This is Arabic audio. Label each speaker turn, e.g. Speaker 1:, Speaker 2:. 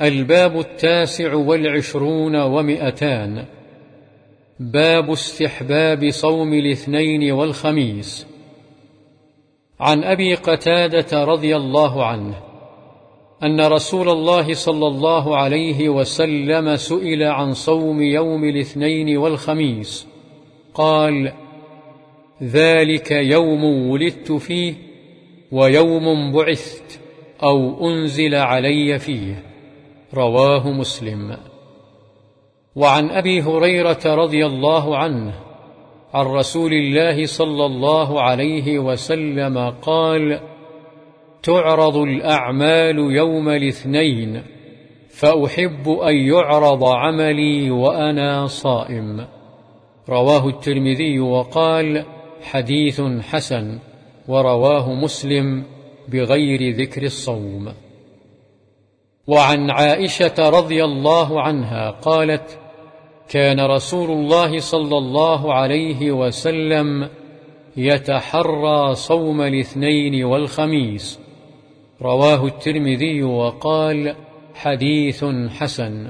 Speaker 1: الباب التاسع والعشرون ومئتان. باب استحباب صوم الاثنين والخميس. عن أبي قتادة رضي الله عنه أن رسول الله صلى الله عليه وسلم سئل عن صوم يوم الاثنين والخميس. قال ذلك يوم ولدت فيه ويوم بعثت أو أنزل علي فيه. رواه مسلم. وعن أبي هريرة رضي الله عنه عن رسول الله صلى الله عليه وسلم قال تعرض الأعمال يوم الاثنين فأحب أن يعرض عملي وأنا صائم. رواه الترمذي وقال حديث حسن. ورواه مسلم بغير ذكر الصوم. وعن عائشة رضي الله عنها قالت كان رسول الله صلى الله عليه وسلم يتحرى صوم الاثنين والخميس. رواه الترمذي وقال حديث حسن.